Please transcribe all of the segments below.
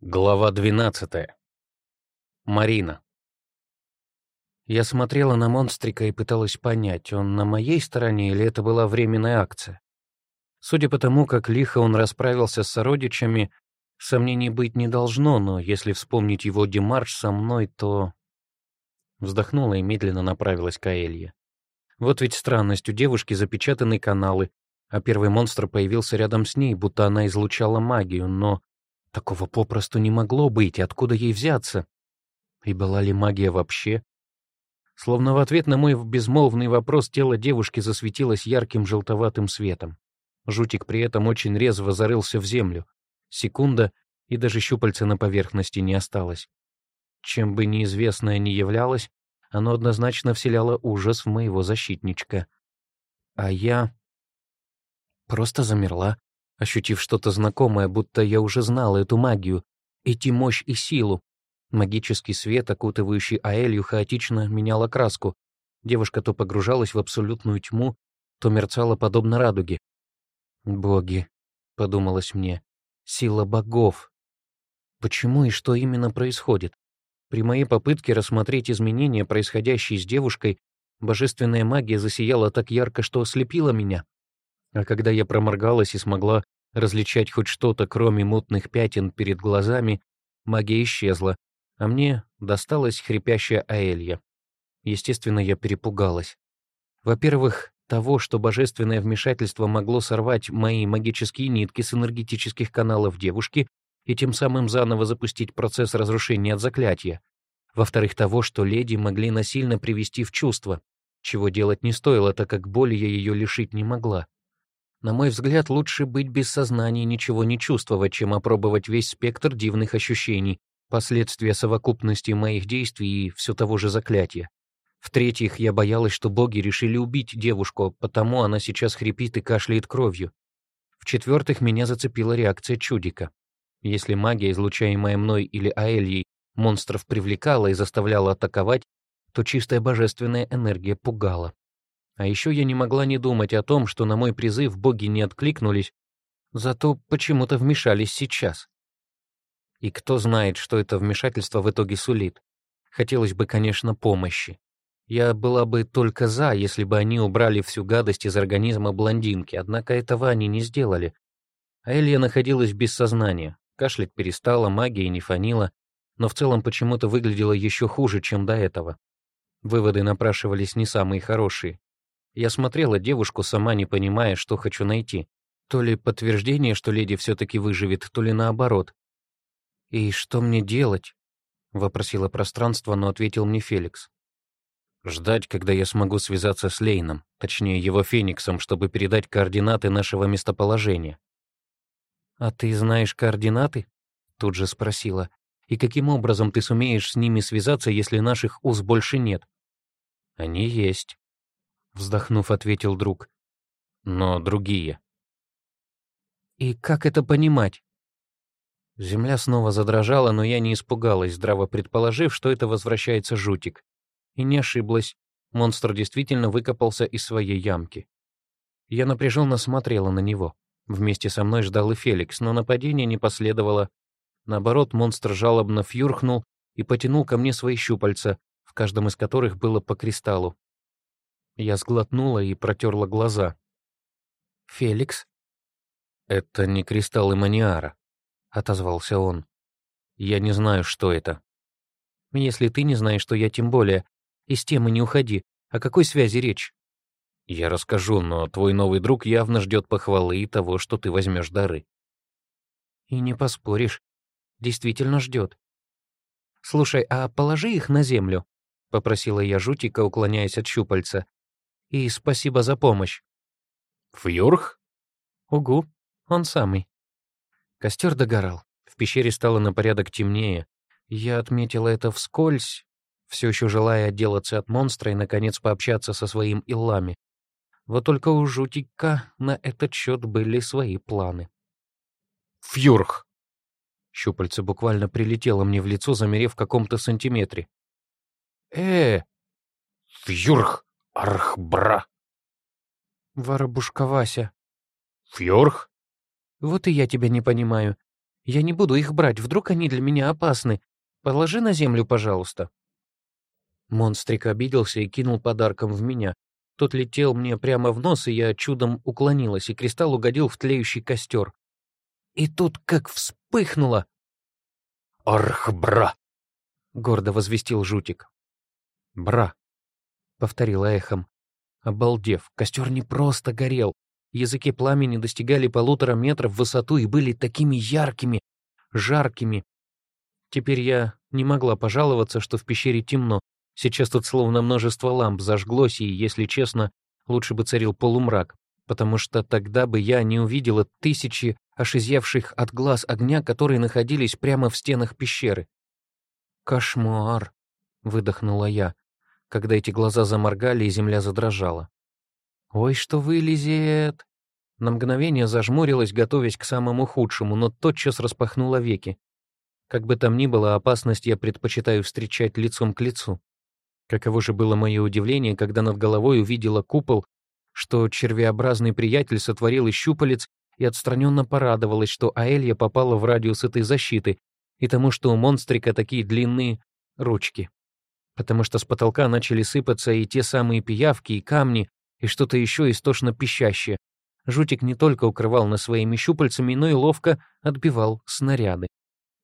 Глава 12. Марина. Я смотрела на монстрика и пыталась понять, он на моей стороне или это была временная акция. Судя по тому, как лихо он расправился с сородичами, сомнений быть не должно, но если вспомнить его демарш со мной, то... Вздохнула и медленно направилась к Аэлье. Вот ведь странность, у девушки запечатаны каналы, а первый монстр появился рядом с ней, будто она излучала магию, но Такого попросту не могло быть, откуда ей взяться? И была ли магия вообще? Словно в ответ на мой безмолвный вопрос тело девушки засветилось ярким желтоватым светом. Жутик при этом очень резво зарылся в землю. Секунда, и даже щупальца на поверхности не осталось. Чем бы неизвестное ни являлось, оно однозначно вселяло ужас в моего защитничка. А я просто замерла, ощутив что-то знакомое, будто я уже знал эту магию, эти мощь и силу. Магический свет, окутывающий Аэлью, хаотично менял окраску. Девушка то погружалась в абсолютную тьму, то мерцала подобно радуге. «Боги», — подумалось мне, — «сила богов». Почему и что именно происходит? При моей попытке рассмотреть изменения, происходящие с девушкой, божественная магия засияла так ярко, что ослепила меня. А когда я проморгалась и смогла различать хоть что-то, кроме мутных пятен перед глазами, магия исчезла, а мне досталась хрипящая Аэлья. Естественно, я перепугалась. Во-первых, того, что божественное вмешательство могло сорвать мои магические нитки с энергетических каналов девушки и тем самым заново запустить процесс разрушения от заклятия. Во-вторых, того, что леди могли насильно привести в чувство, чего делать не стоило, так как боли я ее лишить не могла. На мой взгляд, лучше быть без сознания и ничего не чувствовать, чем опробовать весь спектр дивных ощущений, последствия совокупности моих действий и все того же заклятия. В-третьих, я боялась, что боги решили убить девушку, потому она сейчас хрипит и кашляет кровью. В-четвертых, меня зацепила реакция чудика. Если магия, излучаемая мной или Аэльей, монстров привлекала и заставляла атаковать, то чистая божественная энергия пугала. А еще я не могла не думать о том, что на мой призыв боги не откликнулись, зато почему-то вмешались сейчас. И кто знает, что это вмешательство в итоге сулит. Хотелось бы, конечно, помощи. Я была бы только за, если бы они убрали всю гадость из организма блондинки, однако этого они не сделали. А Элья находилась без сознания, кашлять перестала, магия не фонила, но в целом почему-то выглядела еще хуже, чем до этого. Выводы напрашивались не самые хорошие. Я смотрела девушку, сама не понимая, что хочу найти. То ли подтверждение, что леди все-таки выживет, то ли наоборот. «И что мне делать?» — вопросила пространство, но ответил мне Феликс. «Ждать, когда я смогу связаться с Лейном, точнее, его Фениксом, чтобы передать координаты нашего местоположения». «А ты знаешь координаты?» — тут же спросила. «И каким образом ты сумеешь с ними связаться, если наших уз больше нет?» «Они есть», вздохнув, ответил друг. Но другие. И как это понимать? Земля снова задрожала, но я не испугалась, здраво предположив, что это возвращается жутик. И не ошиблась. Монстр действительно выкопался из своей ямки. Я напряженно смотрела на него. Вместе со мной ждал и Феликс, но нападение не последовало. Наоборот, монстр жалобно фьюрхнул и потянул ко мне свои щупальца, в каждом из которых было по кристаллу. Я сглотнула и протерла глаза. «Феликс?» «Это не кристаллы маниара», — отозвался он. «Я не знаю, что это». «Если ты не знаешь, то я тем более. Из темы не уходи. О какой связи речь?» «Я расскажу, но твой новый друг явно ждет похвалы и того, что ты возьмешь дары». «И не поспоришь. Действительно ждет. Слушай, а положи их на землю», — попросила я жутика, уклоняясь от щупальца и спасибо за помощь». «Фьюрх?» «Угу, он самый». Костер догорал. В пещере стало на порядок темнее. Я отметила это вскользь, все еще желая отделаться от монстра и, наконец, пообщаться со своим Иллами. Вот только у Жутика на этот счет были свои планы. «Фьюрх!» Щупальце буквально прилетело мне в лицо, замерев в каком-то сантиметре. «Э!» «Фьюрх!» Архбра. Воробушка Вася. Фьорх? Вот и я тебя не понимаю. Я не буду их брать, вдруг они для меня опасны. Положи на землю, пожалуйста». Монстрик обиделся и кинул подарком в меня. Тот летел мне прямо в нос, и я чудом уклонилась, и кристалл угодил в тлеющий костер. И тут как вспыхнуло! «Арх, бра!» — гордо возвестил жутик. «Бра!» — повторила эхом. Обалдев, костер не просто горел. Языки пламени достигали полутора метров в высоту и были такими яркими, жаркими. Теперь я не могла пожаловаться, что в пещере темно, Сейчас тут словно множество ламп зажглось, и, если честно, лучше бы царил полумрак, потому что тогда бы я не увидела тысячи ошизевших от глаз огня, которые находились прямо в стенах пещеры. «Кошмар!» — выдохнула я, когда эти глаза заморгали и земля задрожала. «Ой, что вылезет!» На мгновение зажмурилась, готовясь к самому худшему, но тотчас распахнула веки. Как бы там ни было, опасность я предпочитаю встречать лицом к лицу. Каково же было мое удивление, когда над головой увидела купол, что червеобразный приятель сотворил из щупалец и отстраненно порадовалась, что Аэлья попала в радиус этой защиты, и тому, что у монстрика такие длинные ручки. Потому что с потолка начали сыпаться и те самые пиявки, и камни, и что-то еще истошно пищащее. Жутик не только укрывал нас своими щупальцами, но и ловко отбивал снаряды.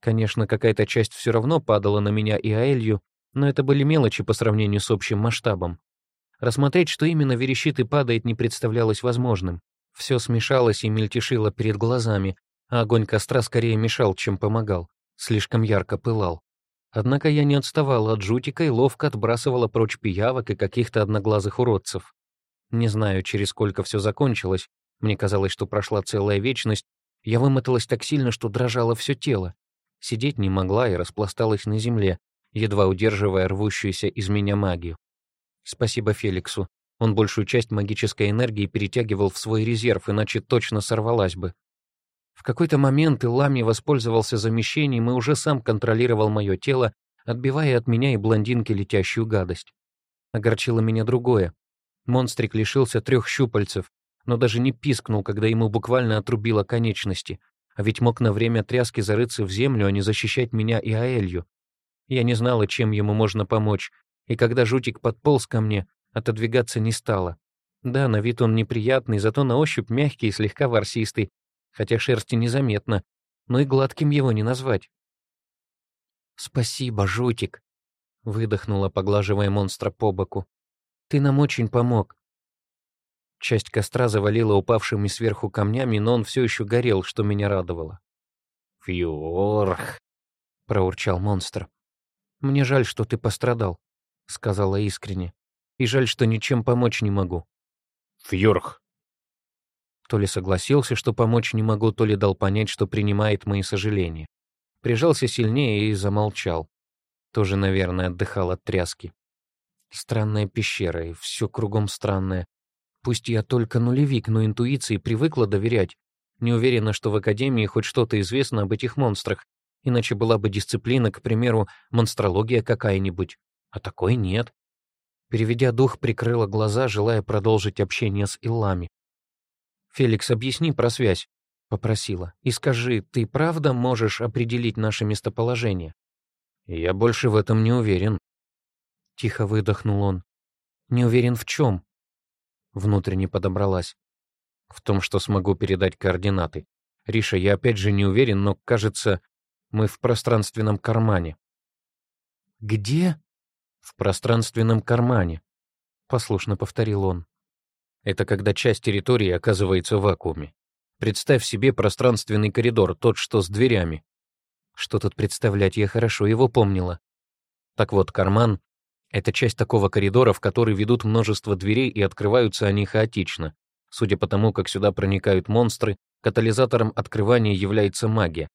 Конечно, какая-то часть все равно падала на меня и Аэлью, но это были мелочи по сравнению с общим масштабом. Рассмотреть, что именно верещит и падает, не представлялось возможным. Все смешалось и мельтешило перед глазами, а огонь костра скорее мешал, чем помогал. Слишком ярко пылал. Однако я не отставала от жутика и ловко отбрасывала прочь пиявок и каких-то одноглазых уродцев. Не знаю, через сколько все закончилось. Мне казалось, что прошла целая вечность. Я вымоталась так сильно, что дрожало все тело. Сидеть не могла и распласталась на земле, едва удерживая рвущуюся из меня магию. Спасибо Феликсу. Он большую часть магической энергии перетягивал в свой резерв, иначе точно сорвалась бы. В какой-то момент Илами воспользовался замещением и уже сам контролировал мое тело, отбивая от меня и блондинки летящую гадость. Огорчило меня другое. Монстрик лишился трех щупальцев, но даже не пискнул, когда ему буквально отрубило конечности, а ведь мог на время тряски зарыться в землю, а не защищать меня и Аэлью. Я не знала, чем ему можно помочь, и когда жутик подполз ко мне, отодвигаться не стала. Да, на вид он неприятный, зато на ощупь мягкий и слегка ворсистый, хотя шерсти незаметно, но и гладким его не назвать. «Спасибо, жутик», — выдохнула, поглаживая монстра по боку. «Ты нам очень помог». Часть костра завалила упавшими сверху камнями, но он все еще горел, что меня радовало. «Фьорх», — проурчал монстр. «Мне жаль, что ты пострадал», — сказала искренне. «И жаль, что ничем помочь не могу». «Фьорх». То ли согласился, что помочь не могу, то ли дал понять, что принимает мои сожаления. Прижался сильнее и замолчал. Тоже, наверное, отдыхал от тряски. Странная пещера, и все кругом странное. Пусть я только нулевик, но интуиции привыкла доверять. Не уверена, что в Академии хоть что-то известно об этих монстрах, Иначе была бы дисциплина, к примеру, монстрология какая-нибудь. А такой нет. Переведя дух, прикрыла глаза, желая продолжить общение с Иллами. «Феликс, объясни про связь», — попросила. «И скажи, ты правда можешь определить наше местоположение?» «Я больше в этом не уверен», — тихо выдохнул он. «Не уверен в чем?» Внутренне подобралась. «В том, что смогу передать координаты. Риша, я опять же не уверен, но, кажется, мы в пространственном кармане. Где? В пространственном кармане, послушно повторил он. Это когда часть территории оказывается в вакууме. Представь себе пространственный коридор, тот, что с дверями. Что тут представлять, я хорошо его помнила. Так вот, карман — это часть такого коридора, в который ведут множество дверей и открываются они хаотично. Судя по тому, как сюда проникают монстры, катализатором открывания является магия.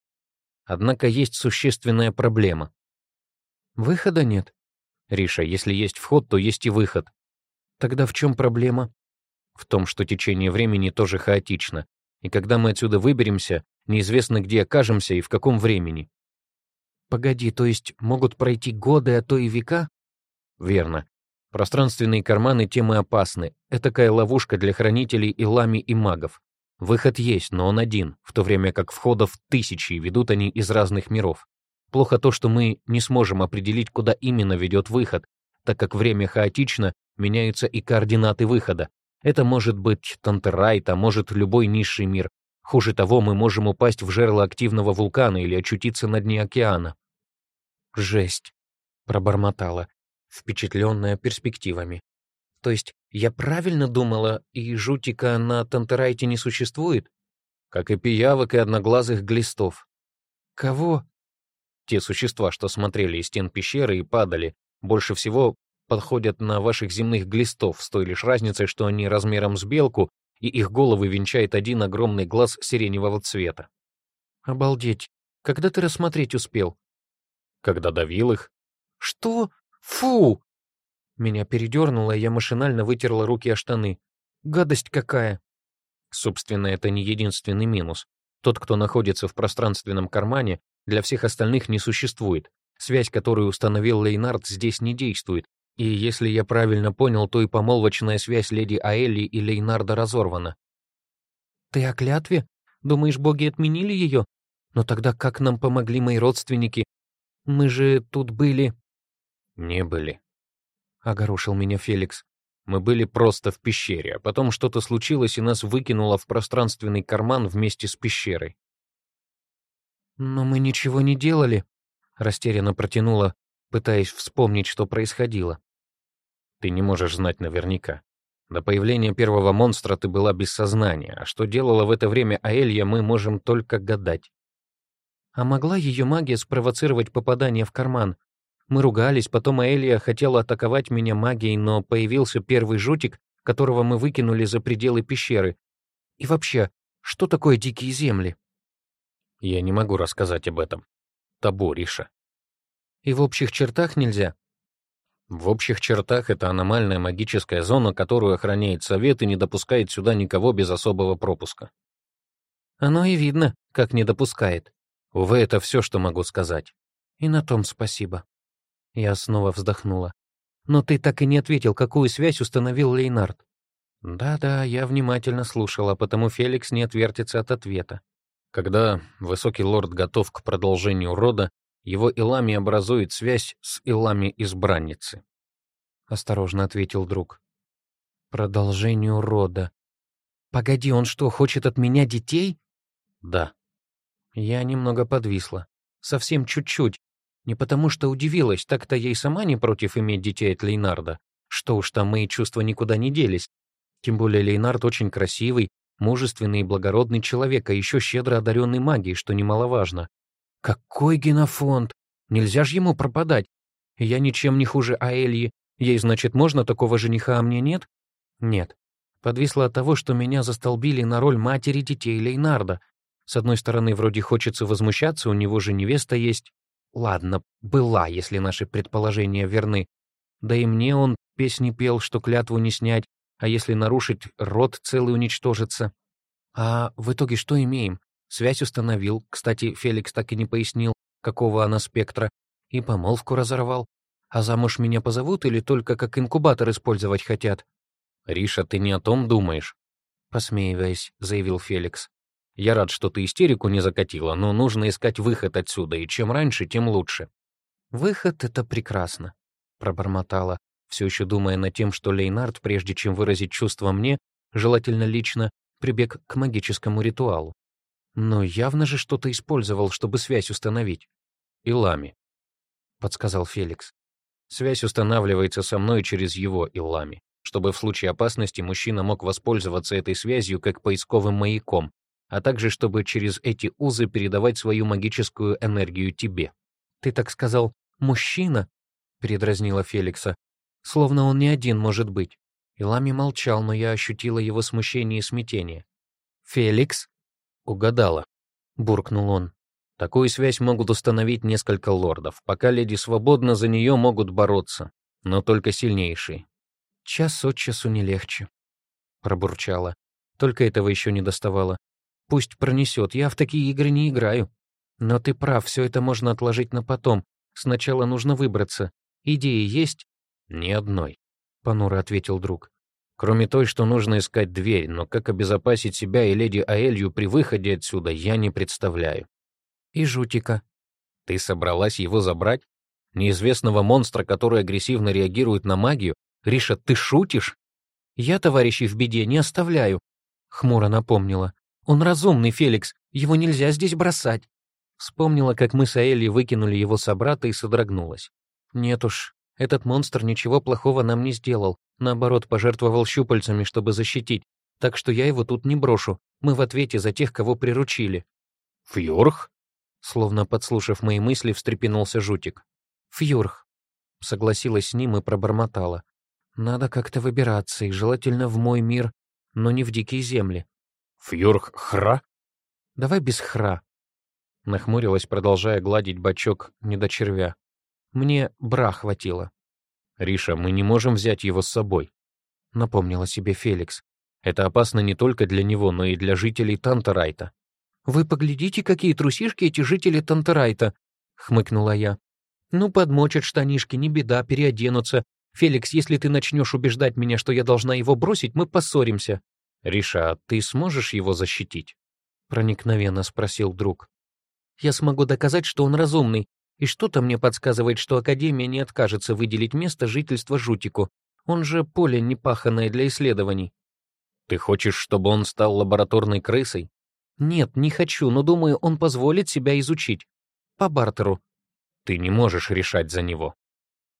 Однако есть существенная проблема. Выхода нет. Риша, если есть вход, то есть и выход. Тогда в чем проблема? В том, что течение времени тоже хаотично, и когда мы отсюда выберемся, неизвестно, где окажемся и в каком времени. Погоди, то есть могут пройти годы, а то и века? Верно. Пространственные карманы темы опасны. Это такая ловушка для хранителей и лами и магов. Выход есть, но он один, в то время как входов тысячи, ведут они из разных миров. Плохо то, что мы не сможем определить, куда именно ведет выход, так как время хаотично, меняются и координаты выхода. Это может быть Тантерайт, а может любой низший мир. Хуже того, мы можем упасть в жерло активного вулкана или очутиться на дне океана. «Жесть», — пробормотала, впечатленная перспективами. «То есть я правильно думала, и жутика на Тантерайте не существует? Как и пиявок и одноглазых глистов. Кого? Те существа, что смотрели из стен пещеры и падали, больше всего подходят на ваших земных глистов, с той лишь разницей, что они размером с белку, и их головы венчает один огромный глаз сиреневого цвета. Обалдеть. Когда ты рассмотреть успел? Когда давил их. Что? Фу! Меня передернуло, и я машинально вытерла руки о штаны. Гадость какая! Собственно, это не единственный минус. Тот, кто находится в пространственном кармане, для всех остальных не существует. Связь, которую установил Лейнард, здесь не действует. И если я правильно понял, то и помолвочная связь леди Аэлли и Лейнарда разорвана. «Ты о клятве? Думаешь, боги отменили ее? Но тогда как нам помогли мои родственники? Мы же тут были...» «Не были», — огорошил меня Феликс. «Мы были просто в пещере, а потом что-то случилось, и нас выкинуло в пространственный карман вместе с пещерой». «Но мы ничего не делали», — растерянно протянула, пытаясь вспомнить, что происходило. «Ты не можешь знать наверняка. До появления первого монстра ты была без сознания, а что делала в это время Аэлья, мы можем только гадать». «А могла ее магия спровоцировать попадание в карман?» Мы ругались, потом Аэлия хотела атаковать меня магией, но появился первый жутик, которого мы выкинули за пределы пещеры. И вообще, что такое дикие земли? Я не могу рассказать об этом. Табу, Риша. И в общих чертах нельзя? В общих чертах это аномальная магическая зона, которую охраняет совет и не допускает сюда никого без особого пропуска. Оно и видно, как не допускает. Увы, это все, что могу сказать. И на том спасибо. Я снова вздохнула. «Но ты так и не ответил, какую связь установил Лейнард». «Да-да, я внимательно слушала, потому Феликс не отвертится от ответа. Когда высокий лорд готов к продолжению рода, его Илами образует связь с Илами избранницы. Осторожно ответил друг. Продолжению рода. Погоди, он что, хочет от меня детей? Да. Я немного подвисла. Совсем чуть-чуть, не потому что удивилась, так-то и сама не против иметь детей от Лейнарда. Что уж там, мои чувства никуда не делись. Тем более Лейнард очень красивый, мужественный и благородный человек, а еще щедро одаренный магией, что немаловажно. Какой генофонд! Нельзя ж ему пропадать. Я ничем не хуже Аэльи. Ей, значит, можно такого жениха, а мне нет? Нет. Подвисло от того, что меня застолбили на роль матери детей Лейнарда. С одной стороны, вроде хочется возмущаться, у него же невеста есть. Ладно, была, если наши предположения верны. Да и мне он песни пел, что клятву не снять, а если нарушить, род целый уничтожится. А в итоге что имеем? Связь установил, кстати, Феликс так и не пояснил, какого она спектра, и помолвку разорвал. А замуж меня позовут или только как инкубатор использовать хотят? «Риша, ты не о том думаешь?» Посмеиваясь, заявил Феликс. Я рад, что ты истерику не закатила, но нужно искать выход отсюда, и чем раньше, тем лучше». «Выход — это прекрасно», — пробормотала, все еще думая над тем, что Лейнард, прежде чем выразить чувства мне, желательно лично, прибег к магическому ритуалу. Но явно же что-то использовал, чтобы связь установить. «Илами», — подсказал Феликс. «Связь устанавливается со мной через его Илами, чтобы в случае опасности мужчина мог воспользоваться этой связью как поисковым маяком, а также чтобы через эти узы передавать свою магическую энергию тебе. «Ты так сказал, мужчина?» — передразнила Феликса. «Словно он не один может быть». Илами молчал, но я ощутила его смущение и смятение. «Феликс?» «Угадала», — буркнул он. «Такую связь могут установить несколько лордов. Пока леди свободна, за нее могут бороться, но только сильнейшие». «Час от часу не легче», — пробурчала. Только этого еще не доставало. Пусть пронесет, я в такие игры не играю. Но ты прав, все это можно отложить на потом. Сначала нужно выбраться. Идеи есть? Ни одной, — понуро ответил друг. Кроме той, что нужно искать дверь, но как обезопасить себя и леди Аэлью при выходе отсюда, я не представляю. И жутика. Ты собралась его забрать? Неизвестного монстра, который агрессивно реагирует на магию? Риша, ты шутишь? Я товарищей в беде не оставляю, хмуро напомнила. Он разумный, Феликс, его нельзя здесь бросать. Вспомнила, как мы с Аэлли выкинули его собрата и содрогнулась. Нет уж, этот монстр ничего плохого нам не сделал. Наоборот, пожертвовал щупальцами, чтобы защитить. Так что я его тут не брошу. Мы в ответе за тех, кого приручили. Фьорх? Словно подслушав мои мысли, встрепенулся Жутик. Фьюрх. Согласилась с ним и пробормотала. Надо как-то выбираться, и желательно в мой мир, но не в дикие земли. Фьюрх Хра? Давай без Хра. Нахмурилась, продолжая гладить бачок недочервя. Мне бра хватило. Риша, мы не можем взять его с собой. Напомнила себе Феликс. Это опасно не только для него, но и для жителей Тантерайта. «Вы поглядите, какие трусишки эти жители Тантерайта!» — хмыкнула я. «Ну, подмочат штанишки, не беда, переоденутся. Феликс, если ты начнешь убеждать меня, что я должна его бросить, мы поссоримся». «Риша, а ты сможешь его защитить?» — проникновенно спросил друг. «Я смогу доказать, что он разумный, и что-то мне подсказывает, что Академия не откажется выделить место жительства Жутику. Он же поле непаханное для исследований». «Ты хочешь, чтобы он стал лабораторной крысой?» «Нет, не хочу, но думаю, он позволит себя изучить. По бартеру». «Ты не можешь решать за него».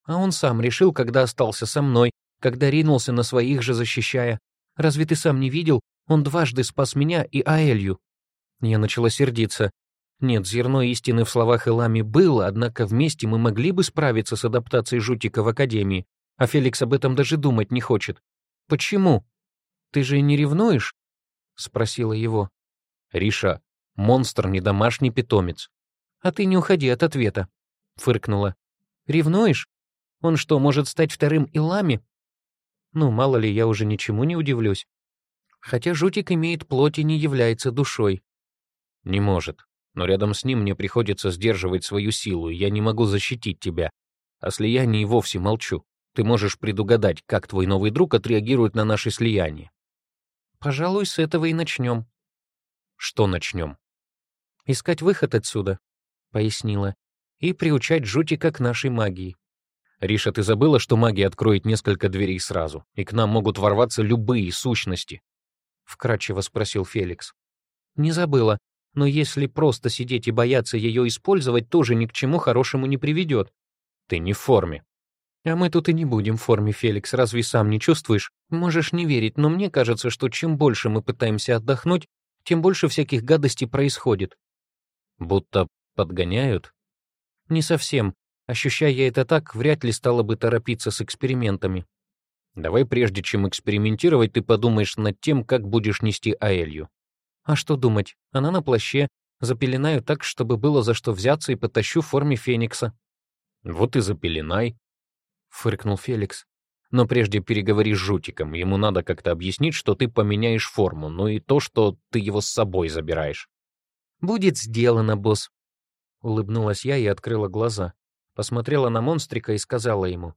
А он сам решил, когда остался со мной, когда ринулся на своих же защищая. Разве ты сам не видел? Он дважды спас меня и Аэлью. Я начала сердиться. Нет, зерно истины в словах Элами было, однако вместе мы могли бы справиться с адаптацией Жутика в Академии, а Феликс об этом даже думать не хочет. Почему? Ты же не ревнуешь? Спросила его. Риша, монстр не домашний питомец. А ты не уходи от ответа, фыркнула. Ревнуешь? Он что, может стать вторым Илами? Ну, мало ли, я уже ничему не удивлюсь. Хотя жутик имеет плоть и не является душой. Не может. Но рядом с ним мне приходится сдерживать свою силу, и я не могу защитить тебя. О слиянии вовсе молчу. Ты можешь предугадать, как твой новый друг отреагирует на наше слияние. Пожалуй, с этого и начнем. Что начнем? Искать выход отсюда, пояснила, и приучать жутика к нашей магии. Риша, ты забыла, что магия откроет несколько дверей сразу, и к нам могут ворваться любые сущности? Вкратчиво спросил Феликс. Не забыла, но если просто сидеть и бояться ее использовать, тоже ни к чему хорошему не приведет. Ты не в форме. А мы тут и не будем в форме, Феликс, разве сам не чувствуешь? Можешь не верить, но мне кажется, что чем больше мы пытаемся отдохнуть, тем больше всяких гадостей происходит. Будто подгоняют? Не совсем. Ощущая я это так, вряд ли стала бы торопиться с экспериментами. Давай прежде чем экспериментировать, ты подумаешь над тем, как будешь нести Аэлью. А что думать? Она на плаще. Запеленаю так, чтобы было за что взяться, и потащу в форме Феникса. Вот и запеленай, — фыркнул Феликс. Но прежде переговори с Жутиком, ему надо как-то объяснить, что ты поменяешь форму, ну и то, что ты его с собой забираешь. «Будет сделано, босс», — улыбнулась я и открыла глаза. Посмотрела на монстрика и сказала ему.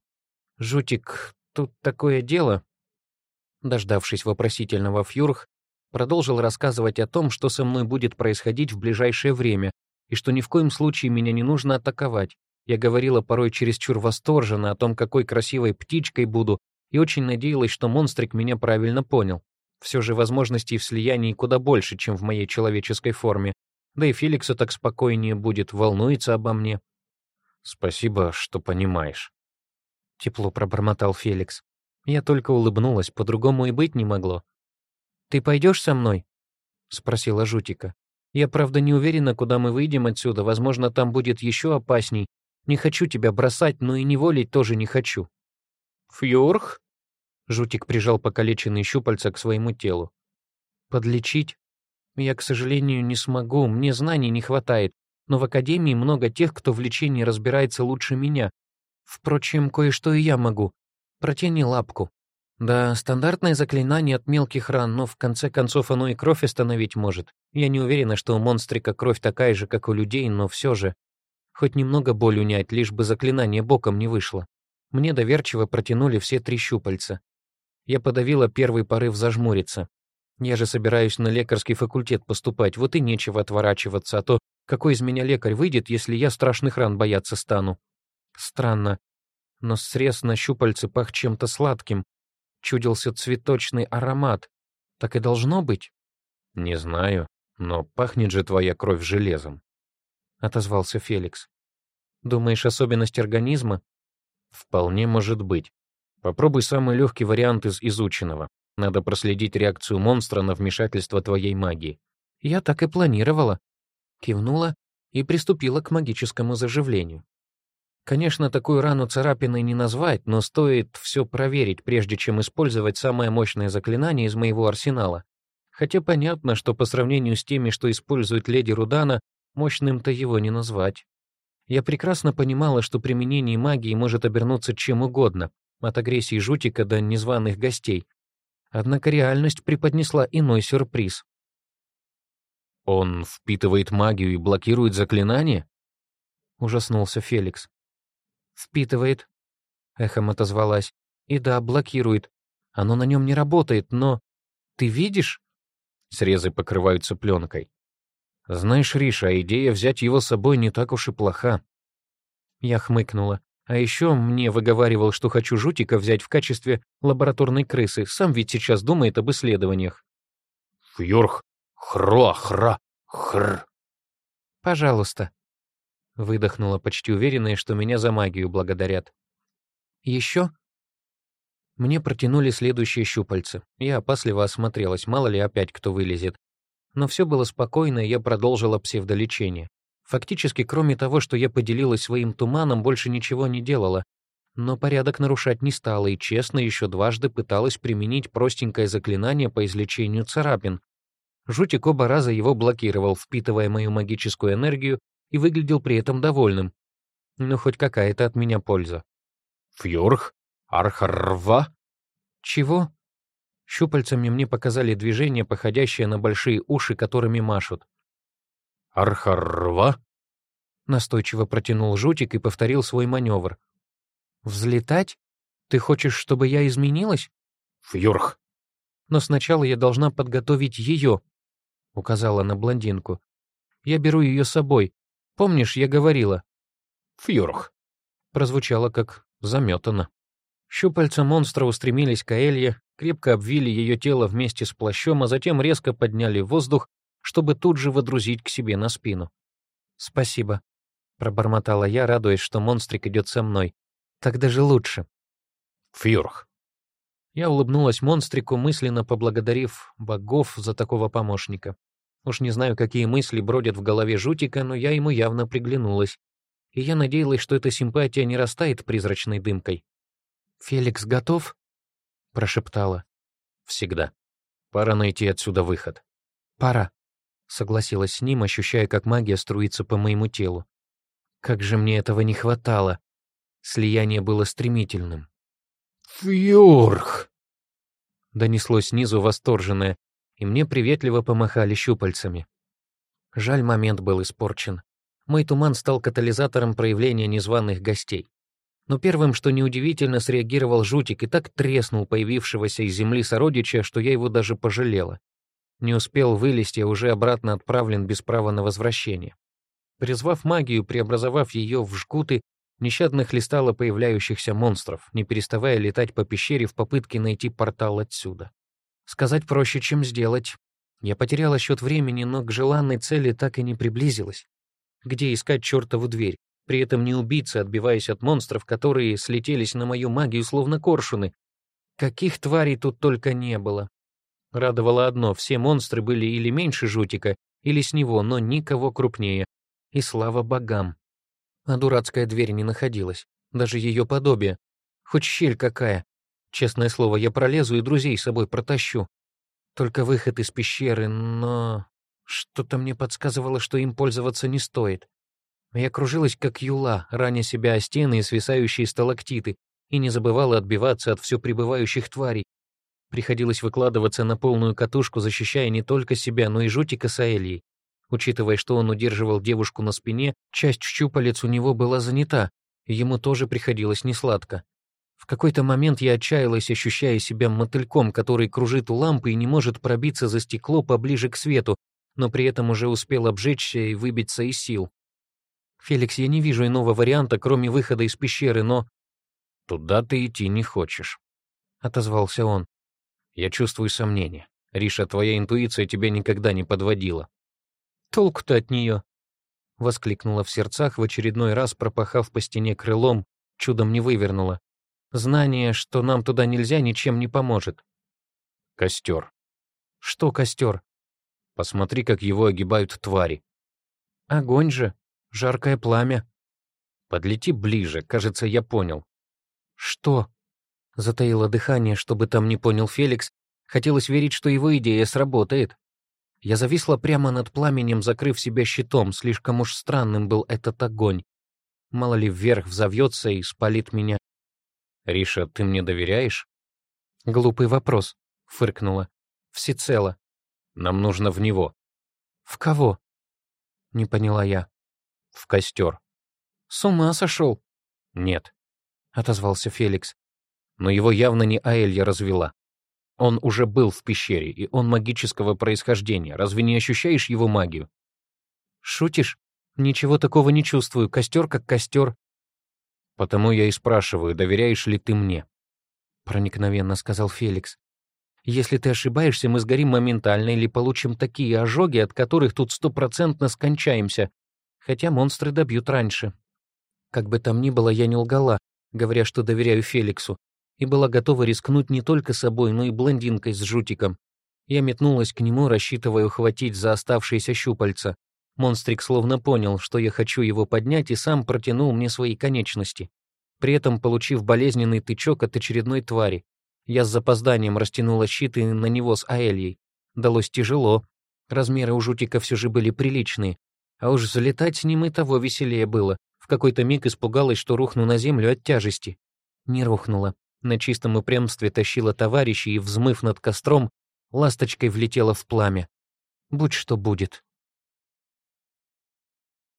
«Жутик, тут такое дело». Дождавшись вопросительного Фюрх, продолжил рассказывать о том, что со мной будет происходить в ближайшее время, и что ни в коем случае меня не нужно атаковать, я говорила порой чересчур восторженно о том, какой красивой птичкой буду, и очень надеялась, что монстрик меня правильно понял. Все же возможностей в слиянии куда больше, чем в моей человеческой форме. Да и Феликсу так спокойнее будет, волнуется обо мне. «Спасибо, что понимаешь», — тепло пробормотал Феликс. Я только улыбнулась, по-другому и быть не могло. «Ты пойдешь со мной?» — спросила Жутика. «Я, правда, не уверена, куда мы выйдем отсюда. Возможно, там будет еще опасней, не хочу тебя бросать, но и неволить тоже не хочу». «Фьюрх?» Жутик прижал покалеченные щупальца к своему телу. «Подлечить? Я, к сожалению, не смогу, мне знаний не хватает, но в Академии много тех, кто в лечении разбирается лучше меня. Впрочем, кое-что и я могу. Протяни лапку. Да, стандартное заклинание от мелких ран, но в конце концов оно и кровь остановить может. Я не уверена, что у монстрика кровь такая же, как у людей, но все же. Хоть немного боль унять, лишь бы заклинание боком не вышло. Мне доверчиво протянули все три щупальца. Я подавила первый порыв зажмуриться. Я же собираюсь на лекарский факультет поступать, вот и нечего отворачиваться, а то какой из меня лекарь выйдет, если я страшных ран бояться стану? Странно, но срез на щупальце пах чем-то сладким. Чудился цветочный аромат. Так и должно быть? Не знаю, но пахнет же твоя кровь железом. Отозвался Феликс. Думаешь, особенность организма? Вполне может быть. Попробуй самый легкий вариант из изученного. Надо проследить реакцию монстра на вмешательство твоей магии. Я так и планировала. Кивнула и приступила к магическому заживлению. Конечно, такую рану царапиной не назвать, но стоит все проверить, прежде чем использовать самое мощное заклинание из моего арсенала. Хотя понятно, что по сравнению с теми, что использует леди Рудана, мощным-то его не назвать. Я прекрасно понимала, что применение магии может обернуться чем угодно, от агрессии жутика до незваных гостей. Однако реальность преподнесла иной сюрприз. «Он впитывает магию и блокирует заклинания?» — ужаснулся Феликс. «Впитывает», — эхом отозвалась. «И да, блокирует. Оно на нем не работает, но... Ты видишь?» Срезы покрываются пленкой. «Знаешь, Риша, идея взять его с собой не так уж и плоха». Я хмыкнула. А еще мне выговаривал, что хочу жутика взять в качестве лабораторной крысы. Сам ведь сейчас думает об исследованиях. «Фьорх, хра, хра, хр». «Пожалуйста», Выдохнула, почти уверенная, что меня за магию благодарят. «Еще?» Мне протянули следующие щупальца. Я опасливо осмотрелась, мало ли опять кто вылезет. Но все было спокойно, и я продолжила псевдолечение. Фактически, кроме того, что я поделилась своим туманом, больше ничего не делала. Но порядок нарушать не стала и честно еще дважды пыталась применить простенькое заклинание по излечению царапин. Жутик оба раза его блокировал, впитывая мою магическую энергию и выглядел при этом довольным. Ну, хоть какая-то от меня польза. «Фьорх? Архарва?» «Чего?» Щупальцами мне показали движение, походящее на большие уши, которыми машут. «Архарва?» Настойчиво протянул жутик и повторил свой маневр. «Взлетать? Ты хочешь, чтобы я изменилась?» «Фьорх!» «Но сначала я должна подготовить ее», — указала на блондинку. «Я беру ее с собой. Помнишь, я говорила?» «Фьорх!» Прозвучало как заметано. Щупальца монстра устремились к Аэлье, крепко обвили ее тело вместе с плащом, а затем резко подняли в воздух, чтобы тут же водрузить к себе на спину. «Спасибо», — пробормотала я, радуясь, что монстрик идет со мной. «Так даже лучше». «Фьорх!» Я улыбнулась монстрику, мысленно поблагодарив богов за такого помощника. Уж не знаю, какие мысли бродят в голове жутика, но я ему явно приглянулась. И я надеялась, что эта симпатия не растает призрачной дымкой. «Феликс готов?» — прошептала. «Всегда. Пора найти отсюда выход». «Пора», — согласилась с ним, ощущая, как магия струится по моему телу. Как же мне этого не хватало. Слияние было стремительным. «Фьорх!» Донеслось снизу восторженное, и мне приветливо помахали щупальцами. Жаль, момент был испорчен. Мой туман стал катализатором проявления незваных гостей. Но первым, что неудивительно, среагировал жутик и так треснул появившегося из земли сородича, что я его даже пожалела. Не успел вылезти, а уже обратно отправлен без права на возвращение. Призвав магию, преобразовав ее в жгуты, нещадно хлестало появляющихся монстров, не переставая летать по пещере в попытке найти портал отсюда. Сказать проще, чем сделать. Я потеряла счет времени, но к желанной цели так и не приблизилась. Где искать чертову дверь? При этом не убийцы, отбиваясь от монстров, которые слетелись на мою магию словно коршуны. Каких тварей тут только не было. Радовало одно — все монстры были или меньше жутика, или с него, но никого крупнее. И слава богам. А дурацкая дверь не находилась. Даже ее подобие. Хоть щель какая. Честное слово, я пролезу и друзей с собой протащу. Только выход из пещеры, но... Что-то мне подсказывало, что им пользоваться не стоит. Я кружилась, как юла, раня себя о стены и свисающие сталактиты, и не забывала отбиваться от все прибывающих тварей. Приходилось выкладываться на полную катушку, защищая не только себя, но и жутика Саэльей. Учитывая, что он удерживал девушку на спине, часть щупалец у него была занята, ему тоже приходилось несладко. В какой-то момент я отчаялась, ощущая себя мотыльком, который кружит у лампы и не может пробиться за стекло поближе к свету, но при этом уже успел обжечься и выбиться из сил. «Феликс, я не вижу иного варианта, кроме выхода из пещеры, но...» «Туда ты идти не хочешь», — отозвался он. «Я чувствую сомнение. Риша, твоя интуиция тебя никогда не подводила». «Толку-то от нее», — воскликнула в сердцах, в очередной раз пропахав по стене крылом, чудом не вывернула. «Знание, что нам туда нельзя, ничем не поможет». «Костер». «Что костер?» «Посмотри, как его огибают твари». «Огонь же, жаркое пламя». «Подлети ближе, кажется, я понял». «Что?» Затаило дыхание, чтобы там не понял Феликс. Хотелось верить, что его идея сработает. Я зависла прямо над пламенем, закрыв себя щитом, слишком уж странным был этот огонь. Мало ли вверх взовьется и спалит меня. «Риша, ты мне доверяешь?» «Глупый вопрос», — фыркнула. «Всецело». «Нам нужно в него». «В кого?» — не поняла я. «В костер». «С ума сошел?» «Нет», — отозвался Феликс. «Но его явно не Аэлья развела. Он уже был в пещере, и он магического происхождения. Разве не ощущаешь его магию? Шутишь? Ничего такого не чувствую. Костер как костер. Потому я и спрашиваю, доверяешь ли ты мне? Проникновенно сказал Феликс. Если ты ошибаешься, мы сгорим моментально или получим такие ожоги, от которых тут стопроцентно скончаемся. Хотя монстры добьют раньше. Как бы там ни было, я не лгала, говоря, что доверяю Феликсу и была готова рискнуть не только собой, но и блондинкой с жутиком. Я метнулась к нему, рассчитывая ухватить за оставшиеся щупальца. Монстрик словно понял, что я хочу его поднять, и сам протянул мне свои конечности. При этом получив болезненный тычок от очередной твари. Я с запозданием растянула щит и на него с Аэльей. Далось тяжело. Размеры у жутика все же были приличные. А уж залетать с ним и того веселее было. В какой-то миг испугалась, что рухну на землю от тяжести. Не рухнула. На чистом упрямстве тащила товарищей и, взмыв над костром, ласточкой влетела в пламя. Будь что будет.